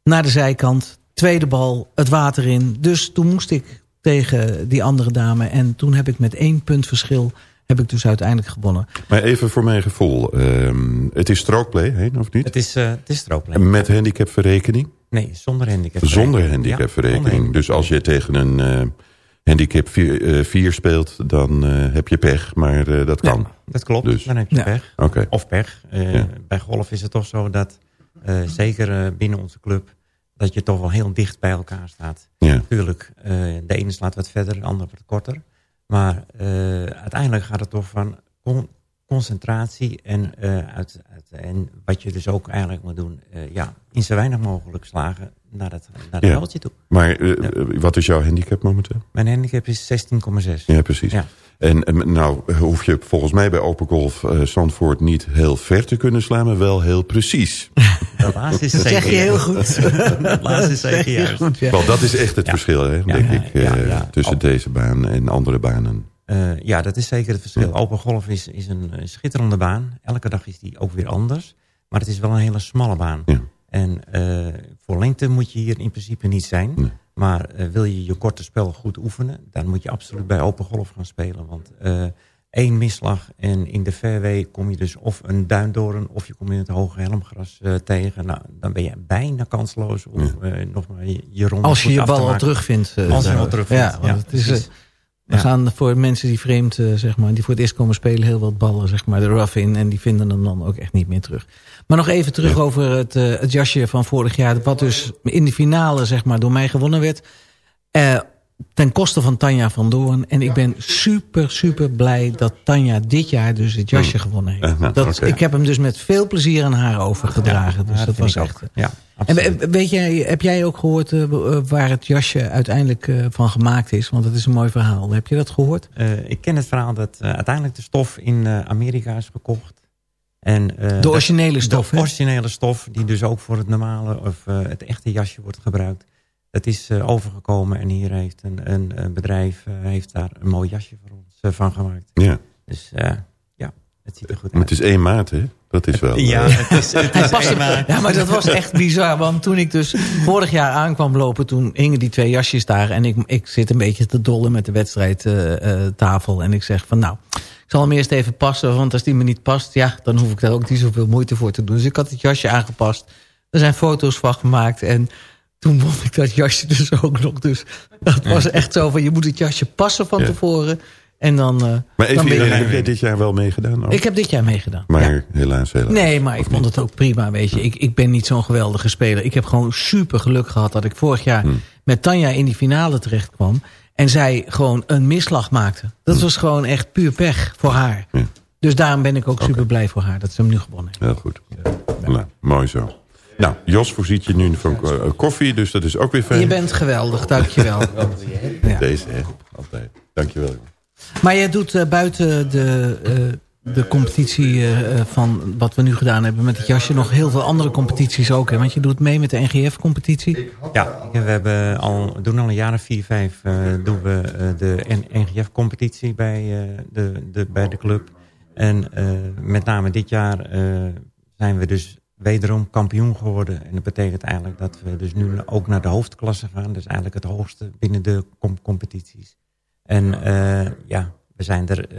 naar de zijkant. Tweede bal het water in. Dus toen moest ik tegen die andere dame. En toen heb ik met één punt verschil... heb ik dus uiteindelijk gewonnen. Maar even voor mijn gevoel. ehm, het is strookplay, heen, of niet? Het is, eh het is stroopplay. Met handicapverrekening? Nee, zonder handicap. Zonder handicapverrekening. dus als je tegen een eh, handicap 4 speelt, dan eh, heb je pech. Maar eh, dat kan. Dat klopt, Dus. dan heb je Ja. pech. Oké. Of pech. Eh, Ja. Bij golf is het toch zo dat, eh, zeker eh, binnen onze club... dat je toch wel heel dicht bij elkaar staat. Ja. Natuurlijk, eh, de ene slaat wat verder, de andere wat korter. Maar eh, uiteindelijk gaat het toch van concentratie... En, eh, uit, uit, en wat je dus ook eigenlijk moet doen... eh, ja, in zo weinig mogelijk slagen naar het, naar het Ja. veldje toe. Maar eh, wat is jouw handicap momenteel? Mijn handicap is 16,6. Ja, precies. Ja. En nou hoef je volgens mij bij Open Golf eh, Zandvoort niet heel ver te kunnen slaan, maar wel heel precies. Dat laatste is zeker zeg je heel goed. Dat laatste is Zeg zeker je juist. goed, ja. Want dat is echt het Ja. verschil, hè, Ja, denk ja, ik, eh, ja, ja. tussen deze baan en andere banen. Eh, ja, dat is zeker het verschil. Open golf is, is een, schitterende baan. Elke dag is die ook weer anders. Maar het is wel een hele smalle baan. Ja. En eh, voor lengte moet je hier in principe niet zijn. Nee. Maar eh, wil je je korte spel goed oefenen... dan moet je absoluut bij open golf gaan spelen. Want eh, één misslag en in de fairway kom je dus of een duindoren... of je komt in het hoge helmgras tegen. Nou, dan ben je bijna kansloos om nog maar je, je ronde Als je je bal al terugvindt. Als je hem al terugvindt, Ja, want ja, het is. We Ja. gaan voor mensen die vreemd, eh, zeg maar, die voor het eerst komen spelen, heel wat ballen, zeg maar, de rough in. En die vinden hem dan ook echt niet meer terug. Maar nog even terug over het, eh, het jasje van vorig jaar. Wat dus in de finale, zeg maar, door mij gewonnen werd. Eh, ten koste van Tanja van Doorn. En ik ben super, super blij dat Tanja dit jaar dus het jasje gewonnen heeft. Eh, nou, dat. Ik heb hem dus met veel plezier aan haar overgedragen. dus Ja, dat was echt... ook. Ja, En absoluut. weet jij, heb jij ook gehoord eh, waar het jasje uiteindelijk eh, van gemaakt is? Want dat is een mooi verhaal. Heb je dat gehoord? Eh, ik ken het verhaal dat eh, uiteindelijk de stof in eh, Amerika is gekocht. En, eh, De originele stof, De originele stof, die dus ook voor het normale of eh, het echte jasje wordt gebruikt. Dat is eh, overgekomen en hier heeft een, een, een bedrijf eh, heeft daar een mooi jasje voor ons eh, van gemaakt. Ja. Dus eh, ja, het ziet er goed Maar uit. het is één maat, hè? Dat is wel... Ja, het is, het is ja, maar dat was echt bizar. Want toen ik dus vorig jaar aankwam lopen... toen hingen die twee jasjes daar. En ik, ik zit een beetje te dollen met de wedstrijdtafel. en ik zeg van nou, ik zal hem eerst even passen. Want als die me niet past, ja, dan hoef ik daar ook niet zoveel moeite voor te doen. Dus ik had het jasje aangepast. Er zijn foto's van gemaakt. En toen vond ik dat jasje dus ook nog. Dus dat was echt zo van, je moet het jasje passen van Ja. tevoren. En dan, eh, maar dan even, ben je- heb jij dit jaar wel meegedaan? ook? Ik heb dit jaar meegedaan. Maar ja. helaas, helaas. Nee, maar ik vond het ook prima, weet je. Ik, ik ben niet zo'n geweldige speler. Ik heb gewoon super geluk gehad dat ik vorig jaar met Tanja in die finale terecht kwam. En zij gewoon een misslag maakte. Dat was gewoon echt puur pech voor haar. Dus daarom ben ik ook super blij voor haar dat ze hem nu gewonnen heeft. Heel goed. Nou, mooi zo. Nou, Jos voorziet je nu van eh, koffie, dus dat is ook weer fijn. Je bent geweldig, dankjewel. Ja. Deze, hè? Altijd. Dankjewel. Maar jij doet eh, buiten de, eh, de competitie eh, eh, van wat we nu gedaan hebben met het jasje... nog heel veel andere competities ook. Hè? Want je doet mee met de NGF-competitie. Ja, we, hebben al, doen al een jaar of vier, vijf eh, doen we eh, de NGF-competitie bij, eh, de, de, bij de club. En eh, met name dit jaar eh, zijn we dus wederom kampioen geworden. En dat betekent eigenlijk dat we dus nu ook naar de hoofdklasse gaan. Dus eigenlijk het hoogste binnen de com- competities. En eh, ja, we zijn, er, eh,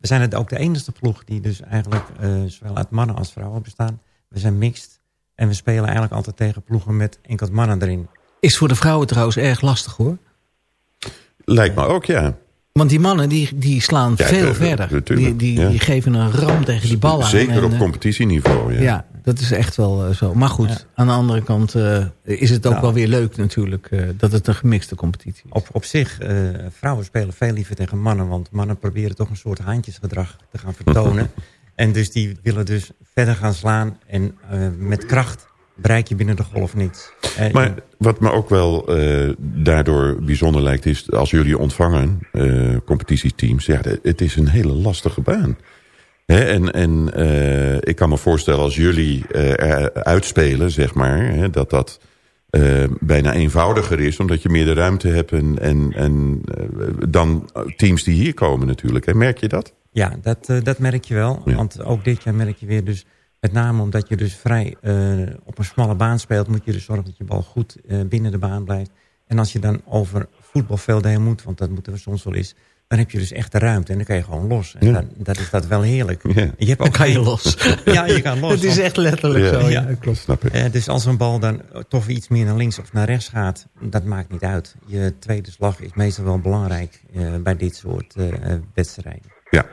we zijn het ook de enige ploeg die dus eigenlijk eh, zowel uit mannen als vrouwen bestaan. We zijn mixed. En we spelen eigenlijk altijd tegen ploegen met enkel mannen erin. Is voor de vrouwen trouwens erg lastig hoor. Lijkt me ook, ja. Want die mannen die, die slaan Ja, veel de- verder. die, die, ja. die geven een ram tegen die bal aan. Zeker En, op competitieniveau, ja. Ja, dat is echt wel eh, zo. Maar goed, aan de andere kant eh, is het ook Nou. wel weer leuk natuurlijk... eh, dat het een gemixte competitie is. Op, op zich, eh, vrouwen spelen veel liever tegen mannen. Want mannen proberen toch een soort haantjesgedrag te gaan vertonen. en dus die willen dus verder gaan slaan. En eh, met kracht bereik je binnen de golf niets. Eh, Maar wat me ook wel eh, daardoor bijzonder lijkt is... als jullie ontvangen, eh, competitieteams... ja, het is een hele lastige baan. En en eh, ik kan me voorstellen als jullie er uitspelen, zeg maar... Dat dat eh, bijna eenvoudiger is... omdat je meer de ruimte hebt en, en, en, dan teams die hier komen natuurlijk. Hè. Merk je dat? Ja, dat, dat merk je wel. Want ook dit jaar merk je weer dus... met name omdat je dus vrij op een smalle baan speelt... moet je dus zorgen dat je bal goed binnen de baan blijft. En als je dan over voetbalvelden heen moet... want dat moeten we soms wel eens... dan heb je dus echt de ruimte en dan kan je gewoon los. En Ja. dan, dat is dat wel heerlijk. Ja. Je hebt ook Dan kan je geen- los. ja, je kan los. Het is echt letterlijk zo. Ja, klopt. Snap ik. Eh, dus als een bal dan toch iets meer naar links of naar rechts gaat, dat maakt niet uit. Je tweede slag is meestal wel belangrijk eh, bij dit soort eh, wedstrijden. Ja.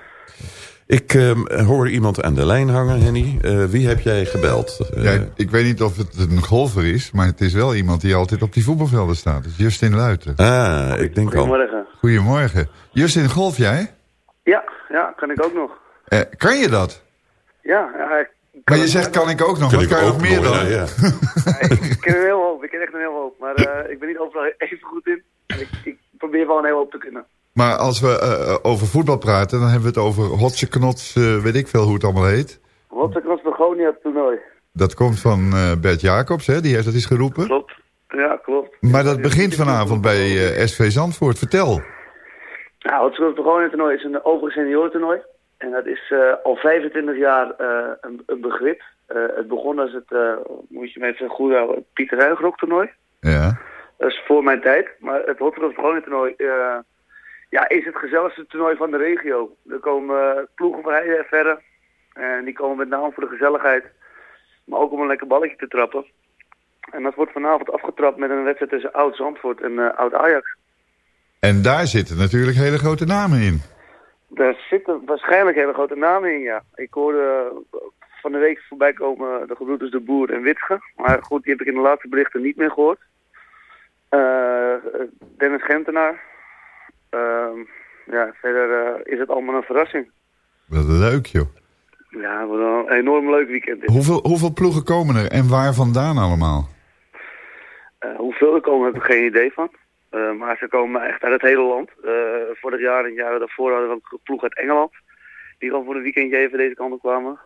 Ik eh, hoor iemand aan de lijn hangen, Henny. Eh, wie heb jij gebeld? Eh, Ja, ik weet niet of het een golfer is, maar het is wel iemand die altijd op die voetbalvelden staat. Dus Justin Luiten. Ah, ik denk al. Goedemorgen. Goedemorgen. Justin, golf jij? Ja, ja, kan ik ook nog. Eh, kan je dat? Ja, ja ik, Maar je zegt kan ik ook nog. Kan Wat ik kan je ook nog meer dan? ja, ja. ik ken een heel hoop. Ik ken echt een heel hoop. Maar eh, ik ben niet overal even goed in. Ik, ik probeer wel een heel hoop te kunnen. Maar als we eh, over voetbal praten, dan hebben we het over hotse knots, eh, weet ik veel hoe het allemaal heet. Was Begonia toernooi. Dat komt van eh, Bert Jacobs, hè? die heeft dat eens geroepen. Klopt. Ja, klopt. Maar dat begint vanavond bij eh, SV Zandvoort. Vertel. Nou, het Schultz Begonia toernooi is een overigens seniorentoernooi. En dat is eh, al 25 jaar eh, een, een begrip. Eh, het begon als het, eh, moet je me even goed houden, het Pieter Ruigrok toernooi. Ja. Dat is voor mijn tijd. Maar het Rotterdam Groningen toernooi eh, ja, is het gezelligste toernooi van de regio. Er komen eh, ploegen van en verre. En die komen met name voor de gezelligheid. Maar ook om een lekker balletje te trappen. En dat wordt vanavond afgetrapt met een wedstrijd tussen Oud Zandvoort en eh, Oud Ajax. En daar zitten natuurlijk hele grote namen in. Daar zitten waarschijnlijk hele grote namen in, ja. Ik hoorde eh, van de week voorbij komen de gebroeders De Boer en Witsche. Maar goed, die heb ik in de laatste berichten niet meer gehoord. Eh, Dennis Gentenaar. Ehm, ja, verder eh, is het allemaal een verrassing. Wat leuk, joh. Ja, wel een enorm leuk weekend. dit. Hoeveel, hoeveel ploegen komen er en waar vandaan allemaal? Eh, hoeveel er komen heb ik geen idee van. Eh, maar ze komen echt uit het hele land. Eh, vorig jaar en jaren daarvoor hadden we ook een ploeg uit Engeland. Die gewoon voor een weekendje even deze kant op kwamen.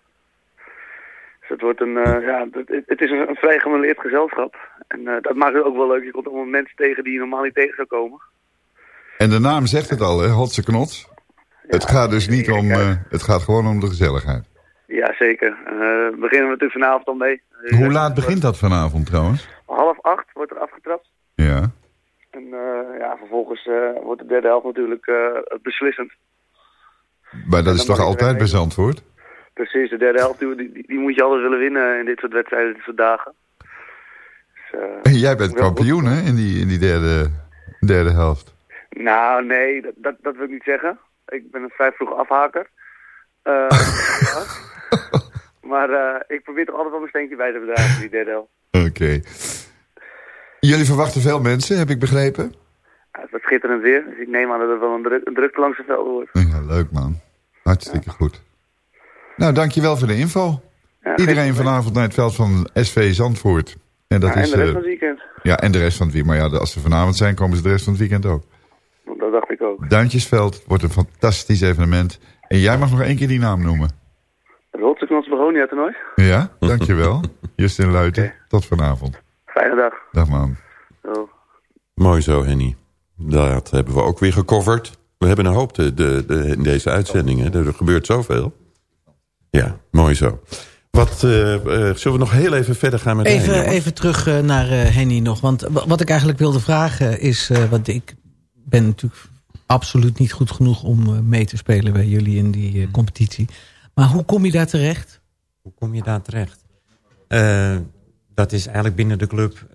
Dus het wordt een, ja, het, het is een, vrij gemeleerd gezelschap. En dat maakt het ook wel leuk. Je komt allemaal mensen tegen die je normaal niet tegen zou komen. En de naam zegt het al, hè? Hotse knots. het gaat dus niet om... eh, het gaat gewoon om de gezelligheid. Ja, zeker. Eh, beginnen we natuurlijk vanavond al mee. Hoe laat begint dat vanavond trouwens? Half acht wordt er afgetrapt. Ja. En eh, ja, vervolgens eh, wordt de derde helft natuurlijk eh, beslissend. Maar dat is toch altijd bij Zandvoort? Precies, de derde helft, die, die, die moet je altijd willen winnen in dit soort wedstrijden, dit soort dagen. Dus, eh, En jij bent kampioen hè, in die, in die derde, derde helft. Nou, nee, dat, dat, dat wil ik niet zeggen. Ik ben een vrij vroeg afhaker. Eh, maar eh, ik probeer toch altijd wel mijn steentje bij te bedragen die derde. Oké. Jullie verwachten veel mensen, heb ik begrepen? Ja, het wordt schitterend weer, dus ik neem aan dat het wel een, druk, een drukte langs het veld wordt. Ja, leuk man. Hartstikke goed. Nou, dankjewel voor de info. Ja, Iedereen vanavond naar het veld van SV Zandvoort. En dat Ja, en is... de rest eh, van het weekend. ja, en de rest van het weekend. Maar ja, als ze vanavond zijn, komen ze de rest van het weekend ook. Dat dacht ik ook. Duintjesveld wordt een fantastisch evenement. En jij mag nog één keer die naam noemen. Het Rotse Knots Begonia toernooi. Ja, dankjewel. Justin Luiten, tot vanavond. Fijne dag. Dag man. Zo. Mooi zo, Henny. Dat hebben we ook weer gecoverd. We hebben een hoop de, de, de, in deze uitzendingen. Er gebeurt zoveel. Ja, mooi zo. Wat, eh, eh, zullen we nog heel even verder gaan met Even, Henny? even terug eh, naar eh, Henny nog. Want wa- wat ik eigenlijk wilde vragen is... eh, want ik ben natuurlijk absoluut niet goed genoeg om eh, mee te spelen bij jullie in die eh, competitie. Maar hoe kom je daar terecht? Hoe kom je daar terecht? Eh, dat is eigenlijk binnen de club,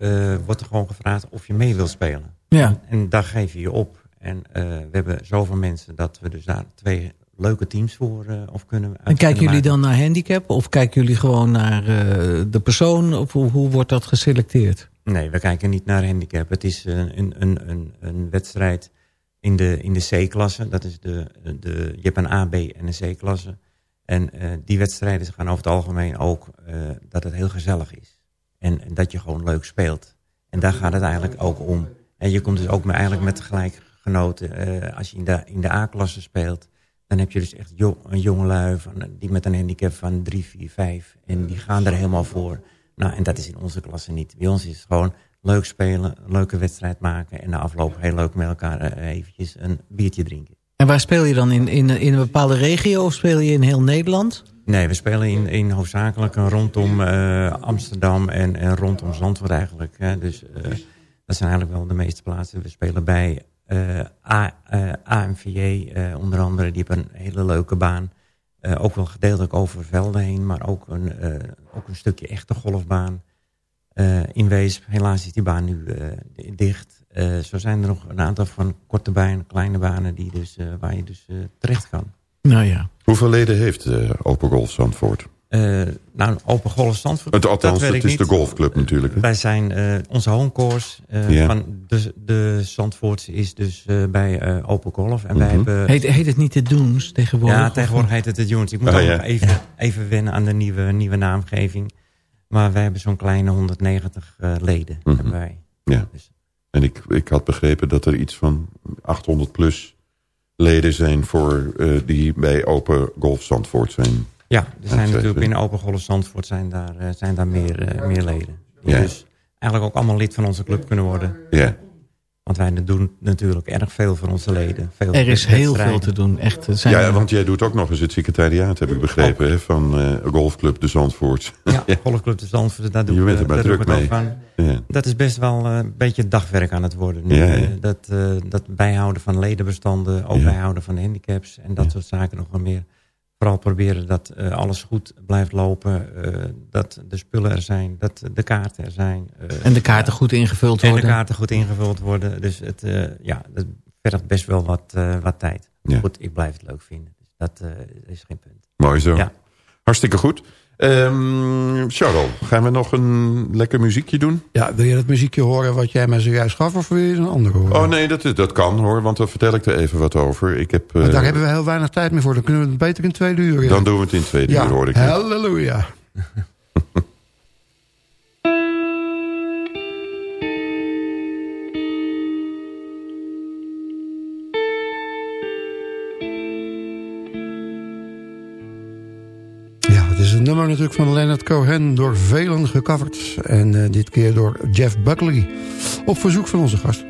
wordt er gewoon gevraagd of je mee wil spelen. Ja. En, en daar geef je je op. En we hebben zoveel mensen dat we dus daar twee leuke teams voor of kunnen En kijken jullie dan naar handicap? Of kijken jullie gewoon naar de persoon? Of hoe, hoe wordt dat geselecteerd? Nee, we kijken niet naar handicap. Het is een, een, een, een, een wedstrijd in de, in de C-klasse. Dat is de, de, je hebt een A, B en een C-klasse. En eh, die wedstrijden gaan over het algemeen ook eh, dat het heel gezellig is. En, dat je gewoon leuk speelt. En daar gaat het eigenlijk ook om. En je komt dus ook met, eigenlijk met gelijkgenoten. eh als je in de, in de A-klasse speelt, dan heb je dus echt jo een jongelui van, die met een handicap van 3, 4, 5. En die gaan er helemaal voor. Nou, en dat is in onze klasse niet. Bij ons is het gewoon leuk spelen, een leuke wedstrijd maken... en na afloop heel leuk met elkaar eh, eventjes een biertje drinken. En waar speel je dan? In, in, in een bepaalde regio of speel je in heel Nederland? Nee, we spelen in, in hoofdzakelijk rondom eh, Amsterdam en, en rondom Zandvoort eigenlijk. Hè. Dus eh, dat zijn eigenlijk wel de meeste plaatsen. We spelen bij A, eh, AMVJ eh, onder andere. Die hebben een hele leuke baan. Eh, ook wel gedeeltelijk over velden heen, maar ook een, eh, ook een stukje echte golfbaan. Eh, in Weesp, helaas is die baan nu eh, dicht. Eh, zo zijn er nog een aantal van korte banen, kleine banen die dus, eh, waar je dus eh, terecht kan. Nou ja. Hoeveel leden heeft eh, Open Golf Zandvoort? Eh, nou, een open golf Zandvoort. Het, dat althans, weet het ik is de golfclub natuurlijk. hè? Wij zijn, eh, onze homecourse eh, Ja. van de, de Zandvoortse is dus eh, bij eh, Open Golf. En wij Mhm. hebben... Heet, heet het niet de Doens tegenwoordig? ja, tegenwoordig heet het de Jones. Ik moet ook ja. nog even, even wennen aan de nieuwe, nieuwe naamgeving. Maar wij hebben zo'n kleine 190 eh, leden. Hebben wij. Ja. Dus- En ik, ik had begrepen dat er iets van 800 plus leden zijn voor, eh, die bij Open Golf Zandvoort zijn. Ja, er zijn natuurlijk binnen Open Golf Zandvoort zijn daar, eh, zijn daar meer, eh, meer leden. Die Ja. dus eigenlijk ook allemaal lid van onze club kunnen worden. Ja. Want wij doen natuurlijk erg veel voor onze leden. Veel Er is heel veel te doen. Echt, zijn ja, want jij doet ook nog eens het secretariaat, heb ik begrepen, hè, van eh Golfclub de Zandvoort. Ja, Golfclub de Zandvoort, daar doe Je ik, bent er maar druk mee. ook van. Ja. Dat is best wel eh, een beetje dagwerk aan het worden nu. Ja, ja. Dat, eh, dat bijhouden van ledenbestanden, ook Ja. bijhouden van handicaps en dat soort zaken nog wel meer. Vooral proberen dat eh, alles goed blijft lopen, eh, dat de spullen er zijn, dat de kaarten er zijn. eh, En de kaarten goed ingevuld en de worden. kaarten goed ingevuld worden. Dus het, eh, ja, dat vergt best wel wat, eh, wat tijd. Ja. Goed, ik blijf het leuk vinden. Dus dat eh, is geen punt. Mooi zo. Ja. Hartstikke goed. Ehm Charles, gaan we nog een lekker muziekje doen? Ja, wil je dat muziekje horen wat jij mij zojuist gaf... of wil je een ander horen? Oh nee, dat, is- dat kan hoor, want dan vertel ik er even wat over. Ik heb, eh, Maar daar hebben we heel weinig tijd meer voor. Dan kunnen we het beter in twee uur. ja. Dan doen we het in tweede ja, uur, hoor ik. halleluja. natuurlijk van Leonard Cohen, door velen gecoverd. En eh, dit keer door Jeff Buckley, op verzoek van onze gast.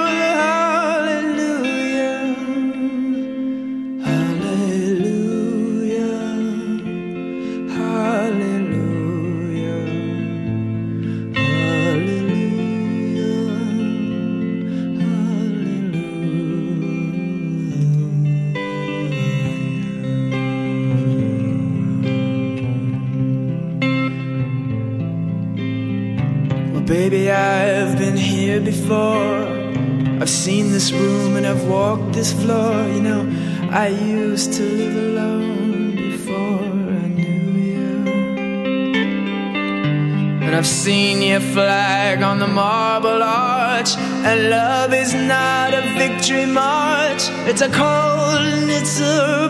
used to live alone before I knew you. And I've seen your flag on the marble arch. And love is not a victory march, it's a cold and it's a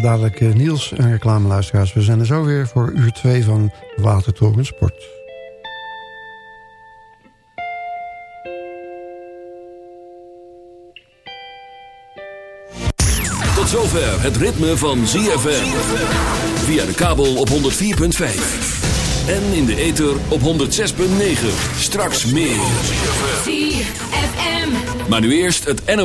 zo dadelijk eh, Niels en reclameluisteraars. We zijn er zo weer voor uur 2 van Watertoren Sport. Tot zover het ritme van ZFM. Via de kabel op 104.5. En in de ether op 106.9. Straks meer. ZFM. Maar nu eerst het NO.